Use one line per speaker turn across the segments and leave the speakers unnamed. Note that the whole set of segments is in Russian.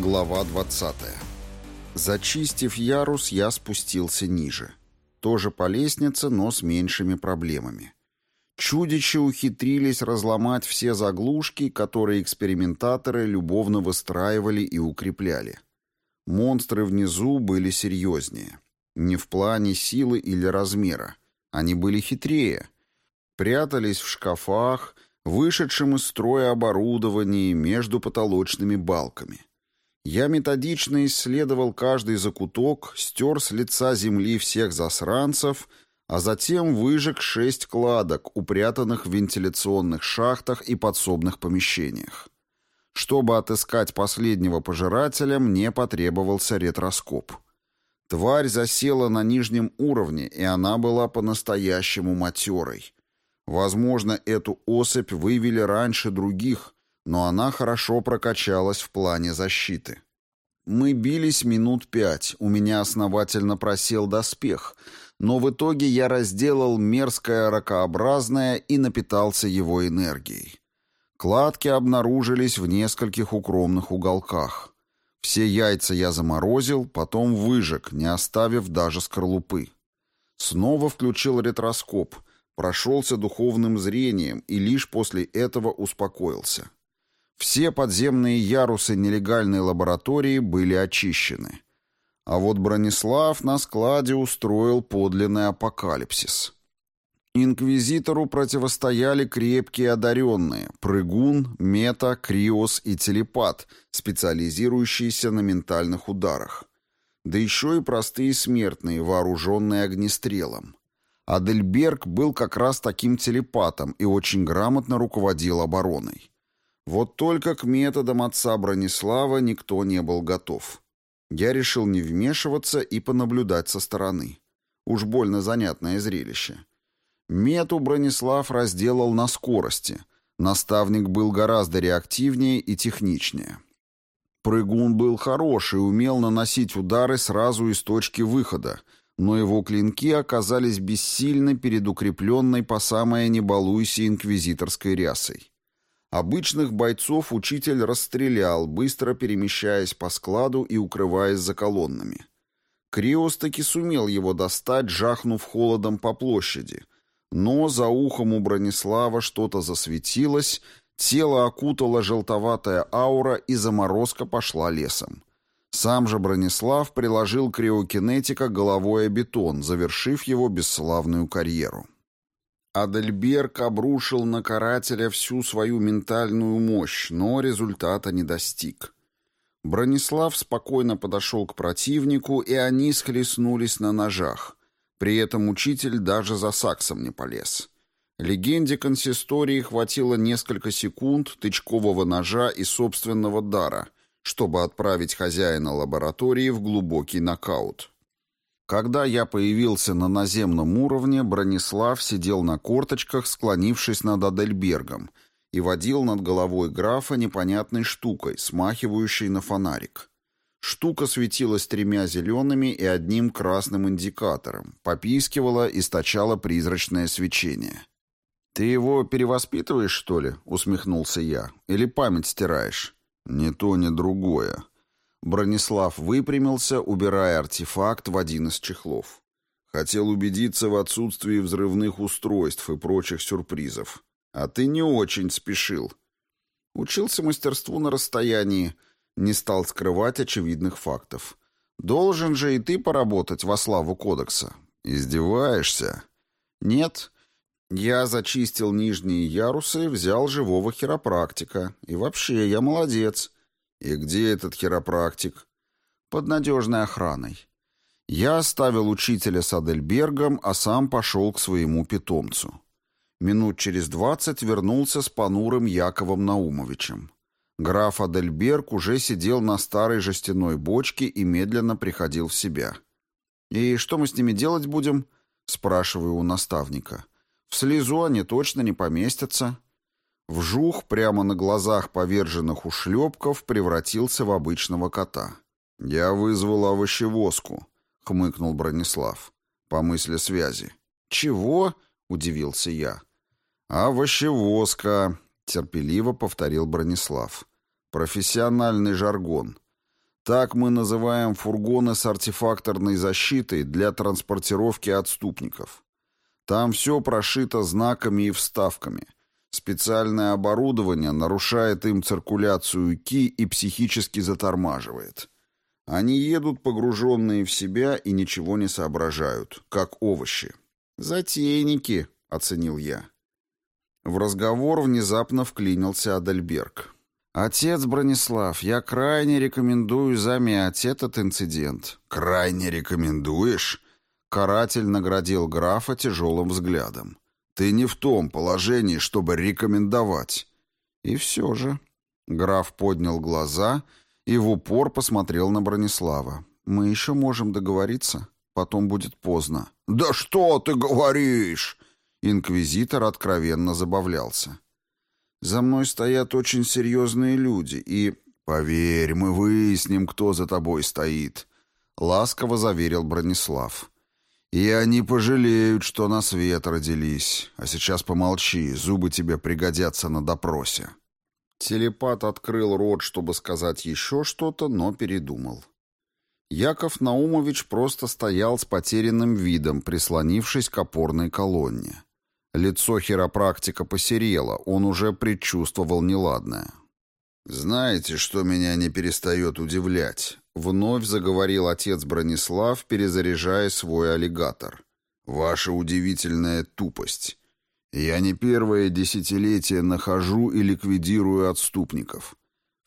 Глава 20. Зачистив ярус, я спустился ниже. Тоже по лестнице, но с меньшими проблемами. Чудища ухитрились разломать все заглушки, которые экспериментаторы любовно выстраивали и укрепляли. Монстры внизу были серьезнее. Не в плане силы или размера. Они были хитрее. Прятались в шкафах, вышедшем из строя оборудовании между потолочными балками. Я методично исследовал каждый закуток, стер с лица земли всех засранцев, а затем выжег шесть кладок, упрятанных в вентиляционных шахтах и подсобных помещениях. Чтобы отыскать последнего пожирателя, мне потребовался ретроскоп. Тварь засела на нижнем уровне, и она была по-настоящему матерой. Возможно, эту особь вывели раньше других — но она хорошо прокачалась в плане защиты. Мы бились минут пять, у меня основательно просел доспех, но в итоге я разделал мерзкое ракообразное и напитался его энергией. Кладки обнаружились в нескольких укромных уголках. Все яйца я заморозил, потом выжег, не оставив даже скорлупы. Снова включил ретроскоп, прошелся духовным зрением и лишь после этого успокоился. Все подземные ярусы нелегальной лаборатории были очищены. А вот Бронислав на складе устроил подлинный апокалипсис. Инквизитору противостояли крепкие одаренные – прыгун, мета, криос и телепат, специализирующиеся на ментальных ударах. Да еще и простые смертные, вооруженные огнестрелом. Адельберг был как раз таким телепатом и очень грамотно руководил обороной. Вот только к методам отца Бронислава никто не был готов. Я решил не вмешиваться и понаблюдать со стороны. Уж больно занятное зрелище. Мету Бронислав разделал на скорости. Наставник был гораздо реактивнее и техничнее. Прыгун был хороший, умел наносить удары сразу из точки выхода, но его клинки оказались бессильны перед укрепленной по самое не балуйся инквизиторской рясой. Обычных бойцов учитель расстрелял, быстро перемещаясь по складу и укрываясь за колоннами. Криос таки сумел его достать, жахнув холодом по площади. Но за ухом у Бронислава что-то засветилось, тело окутала желтоватая аура, и заморозка пошла лесом. Сам же Бронислав приложил криокинетика головой о бетон, завершив его бесславную карьеру. Адельберг обрушил на карателя всю свою ментальную мощь, но результата не достиг. Бронислав спокойно подошел к противнику, и они схлестнулись на ножах. При этом учитель даже за саксом не полез. Легенде консистории хватило несколько секунд тычкового ножа и собственного дара, чтобы отправить хозяина лаборатории в глубокий нокаут. Когда я появился на наземном уровне, Бронислав сидел на корточках, склонившись над Адельбергом, и водил над головой графа непонятной штукой, смахивающей на фонарик. Штука светилась тремя зелеными и одним красным индикатором, попискивала, источала призрачное свечение. «Ты его перевоспитываешь, что ли?» — усмехнулся я. «Или память стираешь?» «Ни то, ни другое», Бронислав выпрямился, убирая артефакт в один из чехлов. Хотел убедиться в отсутствии взрывных устройств и прочих сюрпризов. А ты не очень спешил. Учился мастерству на расстоянии, не стал скрывать очевидных фактов. Должен же и ты поработать во славу кодекса. Издеваешься? Нет. Я зачистил нижние ярусы, взял живого хиропрактика. И вообще, я молодец. «И где этот хиропрактик?» «Под надежной охраной». Я оставил учителя с Адельбергом, а сам пошел к своему питомцу. Минут через двадцать вернулся с понурым Яковом Наумовичем. Граф Адельберг уже сидел на старой жестяной бочке и медленно приходил в себя. «И что мы с ними делать будем?» — спрашиваю у наставника. «В слезу они точно не поместятся». Вжух прямо на глазах поверженных ушлепков превратился в обычного кота. «Я вызвал овощевозку», — хмыкнул Бронислав. «По мысли связи». «Чего?» — удивился я. «Овощевозка», — терпеливо повторил Бронислав. «Профессиональный жаргон. Так мы называем фургоны с артефакторной защитой для транспортировки отступников. Там все прошито знаками и вставками. Специальное оборудование нарушает им циркуляцию ки и психически затормаживает. Они едут погруженные в себя и ничего не соображают, как овощи. «Затейники», — оценил я. В разговор внезапно вклинился Адальберг. «Отец Бронислав, я крайне рекомендую замять этот инцидент». «Крайне рекомендуешь?» Каратель наградил графа тяжелым взглядом. «Ты не в том положении, чтобы рекомендовать». И все же. Граф поднял глаза и в упор посмотрел на Бронислава. «Мы еще можем договориться. Потом будет поздно». «Да что ты говоришь?» Инквизитор откровенно забавлялся. За мной стоят очень серьезные люди, и... Поверь, мы выясним, кто за тобой стоит», — ласково заверил Бронислав. «И они пожалеют, что на свет родились. А сейчас помолчи, зубы тебе пригодятся на допросе». Телепат открыл рот, чтобы сказать еще что-то, но передумал. Яков Наумович просто стоял с потерянным видом, прислонившись к опорной колонне. Лицо хиропрактика посерело, он уже предчувствовал неладное. «Знаете, что меня не перестает удивлять?» Вновь заговорил отец Бронислав, перезаряжая свой аллигатор. «Ваша удивительная тупость. Я не первое десятилетие нахожу и ликвидирую отступников.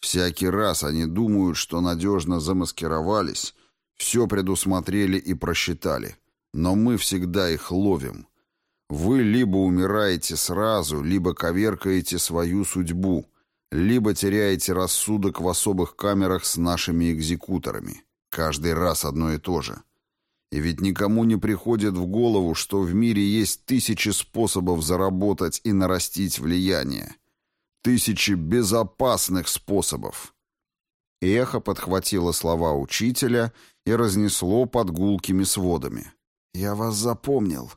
Всякий раз они думают, что надежно замаскировались, все предусмотрели и просчитали. Но мы всегда их ловим. Вы либо умираете сразу, либо коверкаете свою судьбу, либо теряете рассудок в особых камерах с нашими экзекуторами. Каждый раз одно и то же. И ведь никому не приходит в голову, что в мире есть тысячи способов заработать и нарастить влияние. Тысячи безопасных способов. Эхо подхватило слова учителя и разнесло под гулкими сводами. «Я вас запомнил»,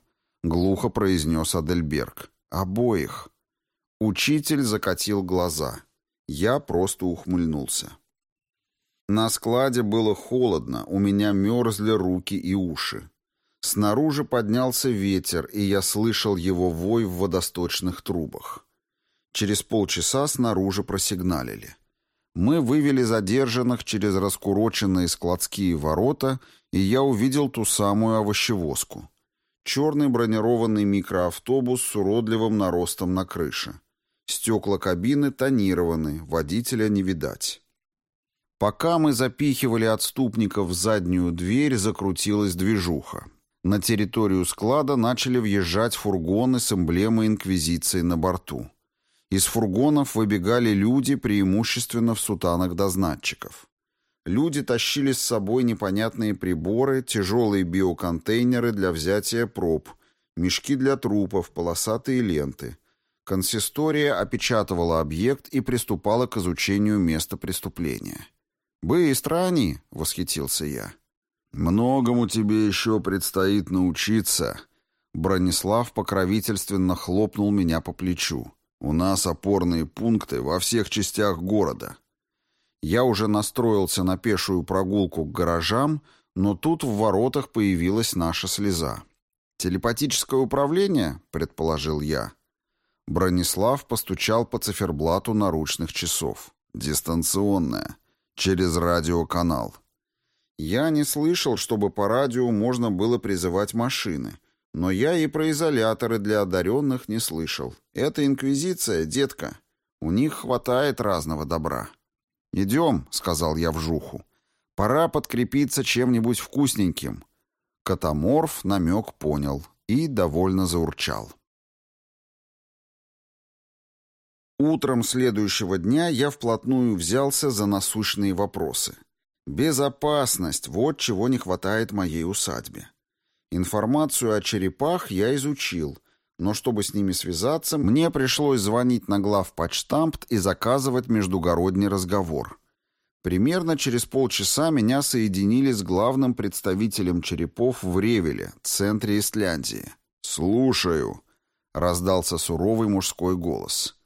глухо произнес Адельберг. Обоих. Учитель закатил глаза. Я просто ухмыльнулся. На складе было холодно, у меня мерзли руки и уши. Снаружи поднялся ветер, и я слышал его вой в водосточных трубах. Через полчаса снаружи просигналили. Мы вывели задержанных через раскуроченные складские ворота, и я увидел ту самую овощевозку. Черный бронированный микроавтобус с уродливым наростом на крыше. Стекла кабины тонированы, водителя не видать. Пока мы запихивали отступников в заднюю дверь, закрутилась движуха. На территорию склада начали въезжать фургоны с эмблемой Инквизиции на борту. Из фургонов выбегали люди, преимущественно в сутанах дознатчиков. Люди тащили с собой непонятные приборы, тяжелые биоконтейнеры для взятия проб, мешки для трупов, полосатые ленты. Консистория опечатывала объект и приступала к изучению места преступления. «Быстро они!» — восхитился я. «Многому тебе еще предстоит научиться». Бронислав покровительственно хлопнул меня по плечу. «У нас опорные пункты во всех частях города. Я уже настроился на пешую прогулку к гаражам, но тут в воротах появилась наша слеза. «Телепатическое управление?» — предположил я. Бронислав постучал по циферблату наручных часов. «Дистанционное. Через радиоканал». Я не слышал, чтобы по радио можно было призывать машины, но я и про изоляторы для одаренных не слышал. Это инквизиция, детка. У них хватает разного добра. «Идем», — сказал я вжуху. «Пора подкрепиться чем-нибудь вкусненьким». Катаморф намек понял и довольно заурчал. Утром следующего дня я вплотную взялся за насущные вопросы. Безопасность — вот чего не хватает моей усадьбе. Информацию о черепах я изучил, но чтобы с ними связаться, мне пришлось звонить на главпочтамт и заказывать междугородний разговор. Примерно через полчаса меня соединили с главным представителем черепов в Ревеле, центре Исляндии. «Слушаю», — раздался суровый мужской голос.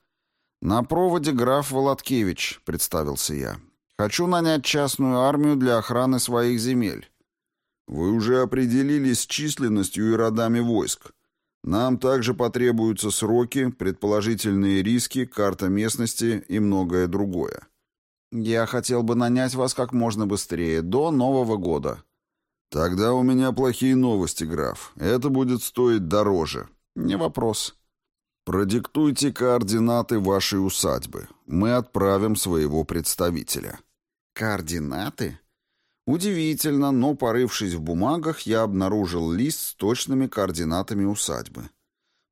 «На проводе граф Володкевич», — представился я. Хочу нанять частную армию для охраны своих земель. Вы уже определились с численностью и родами войск. Нам также потребуются сроки, предположительные риски, карта местности и многое другое. Я хотел бы нанять вас как можно быстрее, до Нового года. Тогда у меня плохие новости, граф. Это будет стоить дороже. Не вопрос. Продиктуйте координаты вашей усадьбы. Мы отправим своего представителя. Координаты? Удивительно, но, порывшись в бумагах, я обнаружил лист с точными координатами усадьбы.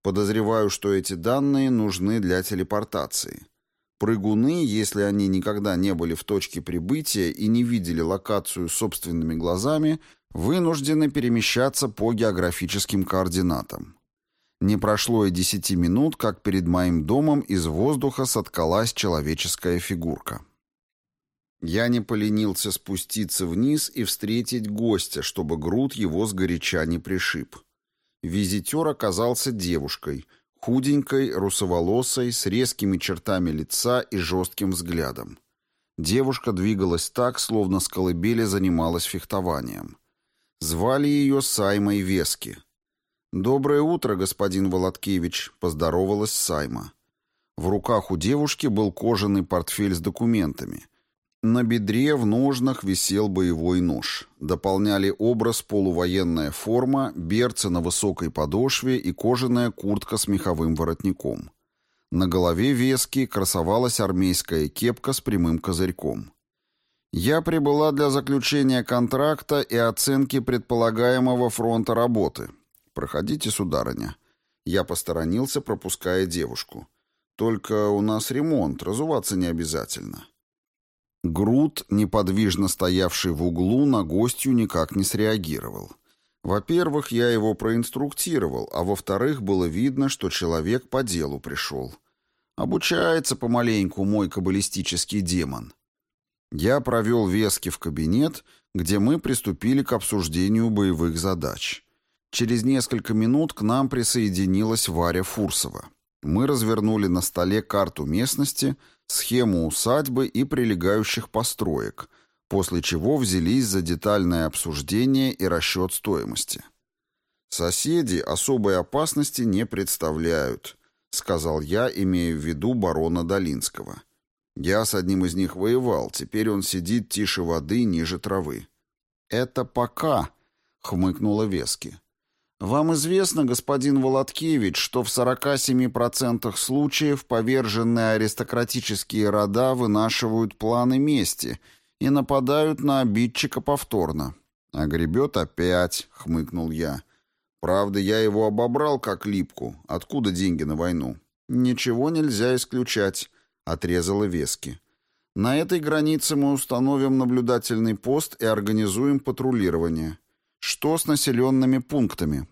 Подозреваю, что эти данные нужны для телепортации. Прыгуны, если они никогда не были в точке прибытия и не видели локацию собственными глазами, вынуждены перемещаться по географическим координатам. Не прошло и десяти минут, как перед моим домом из воздуха соткалась человеческая фигурка. Я не поленился спуститься вниз и встретить гостя, чтобы груд его сгоряча не пришиб. Визитер оказался девушкой, худенькой, русоволосой, с резкими чертами лица и жестким взглядом. Девушка двигалась так, словно с колыбели занималась фехтованием. Звали ее Саймой Вески. «Доброе утро, господин Володкевич», — поздоровалась Сайма. В руках у девушки был кожаный портфель с документами — на бедре в ножнах висел боевой нож. Дополняли образ полувоенная форма, берцы на высокой подошве и кожаная куртка с меховым воротником. На голове вески красовалась армейская кепка с прямым козырьком. Я прибыла для заключения контракта и оценки предполагаемого фронта работы. Проходите, сударыня. Я посторонился, пропуская девушку. Только у нас ремонт, разуваться не обязательно. Груд, неподвижно стоявший в углу, на гостью никак не среагировал. Во-первых, я его проинструктировал, а во-вторых, было видно, что человек по делу пришел. Обучается помаленьку мой каббалистический демон. Я провел Вески в кабинет, где мы приступили к обсуждению боевых задач. Через несколько минут к нам присоединилась Варя Фурсова. Мы развернули на столе карту местности, схему усадьбы и прилегающих построек, после чего взялись за детальное обсуждение и расчет стоимости. «Соседи особой опасности не представляют», — сказал я, имея в виду барона Долинского. «Я с одним из них воевал, теперь он сидит тише воды, ниже травы». «Это пока», — хмыкнула Вески. Вам известно, господин Володкевич, что в 47% случаев поверженные аристократические рода вынашивают планы мести и нападают на обидчика повторно. «А гребет опять», — хмыкнул я. «Правда, я его обобрал как липку. Откуда деньги на войну?» «Ничего нельзя исключать», — отрезала Вески. «На этой границе мы установим наблюдательный пост и организуем патрулирование». Что с населенными пунктами?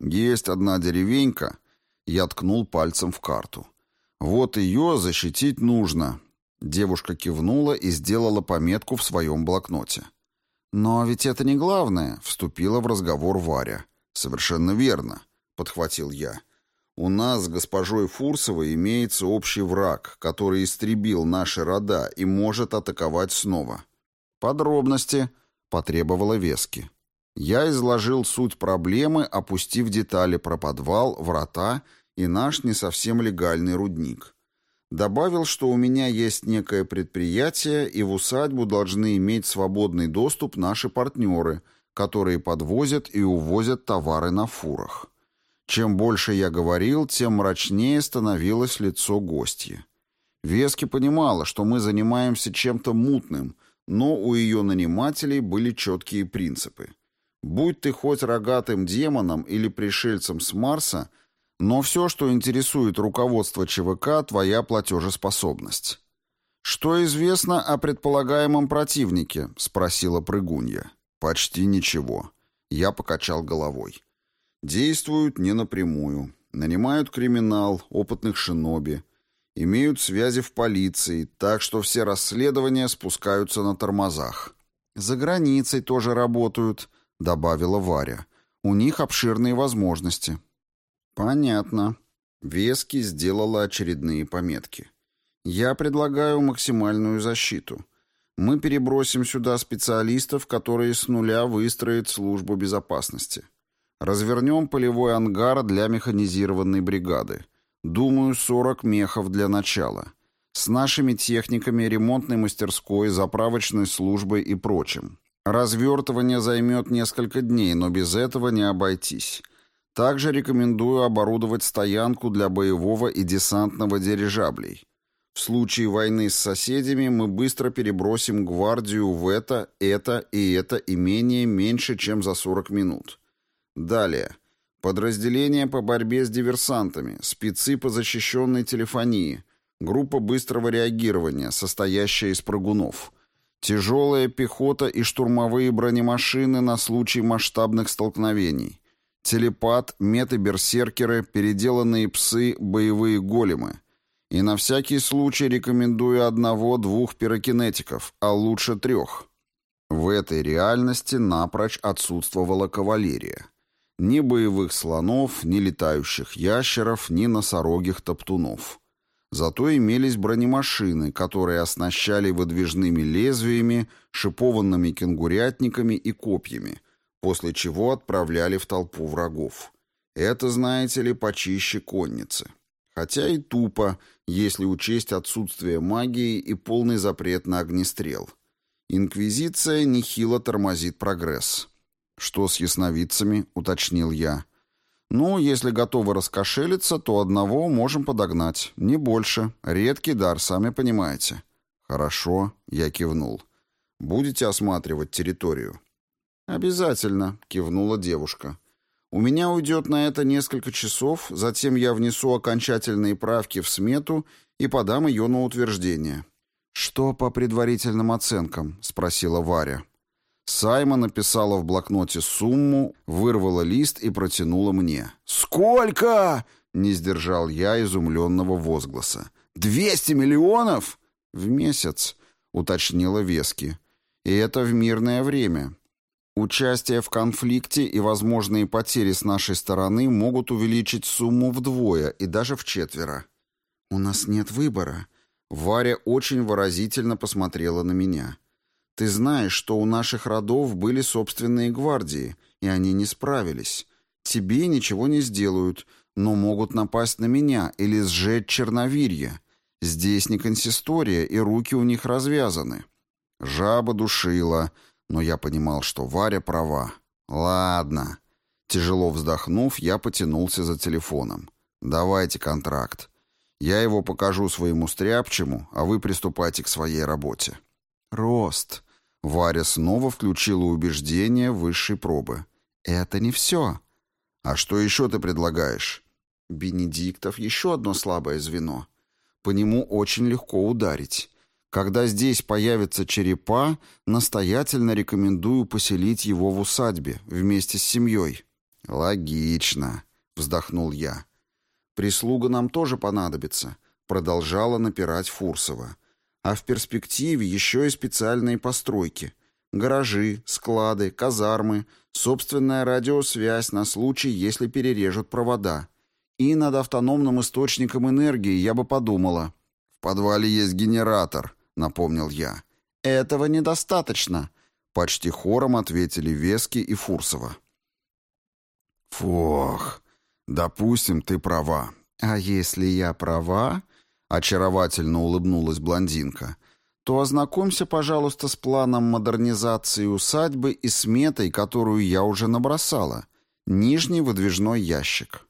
Есть одна деревенька. Я ткнул пальцем в карту. Вот ее защитить нужно. Девушка кивнула и сделала пометку в своем блокноте. «Но ведь это не главное», — вступила в разговор Варя. «Совершенно верно», — подхватил я. «У нас с госпожой Фурсовой имеется общий враг, который истребил наши рода и может атаковать снова». «Подробности», — потребовала Вески. Я изложил суть проблемы, опустив детали про подвал, врата и наш не совсем легальный рудник. Добавил, что у меня есть некое предприятие, и в усадьбу должны иметь свободный доступ наши партнеры, которые подвозят и увозят товары на фурах. Чем больше я говорил, тем мрачнее становилось лицо гостья. Вески понимала, что мы занимаемся чем-то мутным, но у ее нанимателей были четкие принципы. Будь ты хоть рогатым демоном или пришельцем с Марса, но все, что интересует руководство ЧВК, твоя платежеспособность. «Что известно о предполагаемом противнике?» — спросила прыгунья. «Почти ничего». Я покачал головой. «Действуют не напрямую. Нанимают криминал, опытных шиноби. Имеют связи в полиции, так что все расследования спускаются на тормозах. За границей тоже работают. — добавила Варя. «У них обширные возможности». «Понятно». Вески сделала очередные пометки. «Я предлагаю максимальную защиту. Мы перебросим сюда специалистов, которые с нуля выстроят службу безопасности. Развернем полевой ангар для механизированной бригады. Думаю, 40 мехов для начала. С нашими техниками, ремонтной мастерской, заправочной службой и прочим. Развертывание займет несколько дней, но без этого не обойтись. Также рекомендую оборудовать стоянку для боевого и десантного дирижаблей. В случае войны с соседями мы быстро перебросим гвардию в это, это и это имение меньше, чем за 40 минут. Далее. Подразделения по борьбе с диверсантами, спецы по защищенной телефонии, группа быстрого реагирования, состоящая из прыгунов, тяжелая пехота и штурмовые бронемашины на случай масштабных столкновений, телепат, меты-берсеркеры, переделанные псы, боевые големы. И на всякий случай рекомендую одного-двух пирокинетиков, а лучше трех. В этой реальности напрочь отсутствовала кавалерия. Ни боевых слонов, ни летающих ящеров, ни носорогих топтунов. Зато имелись бронемашины, которые оснащали выдвижными лезвиями, шипованными кенгурятниками и копьями, после чего отправляли в толпу врагов. Это, знаете ли, почище конницы. Хотя и тупо, если учесть отсутствие магии и полный запрет на огнестрел. Инквизиция нехило тормозит прогресс. «Что с ясновидцами?» — уточнил я. «Ну, если готовы раскошелиться, то одного можем подогнать. Не больше. Редкий дар, сами понимаете». «Хорошо», — я кивнул. «Будете осматривать территорию?» «Обязательно», — кивнула девушка. «У меня уйдет на это несколько часов, затем я внесу окончательные правки в смету и подам ее на утверждение». «Что по предварительным оценкам?» — спросила Варя. Сайма написала в блокноте сумму, вырвала лист и протянула мне. «Сколько?» — не сдержал я изумленного возгласа. «Двести миллионов?» «В месяц», — уточнила Вески. «И это в мирное время. Участие в конфликте и возможные потери с нашей стороны могут увеличить сумму вдвое и даже в четверо». «У нас нет выбора». Варя очень выразительно посмотрела на меня. Ты знаешь, что у наших родов были собственные гвардии, и они не справились. Тебе ничего не сделают, но могут напасть на меня или сжечь черновирье. Здесь не консистория, и руки у них развязаны. Жаба душила, но я понимал, что Варя права. Ладно. Тяжело вздохнув, я потянулся за телефоном. Давайте контракт. Я его покажу своему стряпчему, а вы приступайте к своей работе. Рост. Варя снова включила убеждение высшей пробы. «Это не все». «А что еще ты предлагаешь?» «Бенедиктов — еще одно слабое звено. По нему очень легко ударить. Когда здесь появятся черепа, настоятельно рекомендую поселить его в усадьбе вместе с семьей». «Логично», — вздохнул я. «Прислуга нам тоже понадобится», — продолжала напирать Фурсова а в перспективе еще и специальные постройки. Гаражи, склады, казармы, собственная радиосвязь на случай, если перережут провода. И над автономным источником энергии я бы подумала. «В подвале есть генератор», — напомнил я. «Этого недостаточно», — почти хором ответили Вески и Фурсова. «Фух, допустим, ты права». «А если я права?» Очаровательно улыбнулась блондинка, то ознакомься, пожалуйста, с планом модернизации усадьбы и сметой, которую я уже набросала. Нижний выдвижной ящик.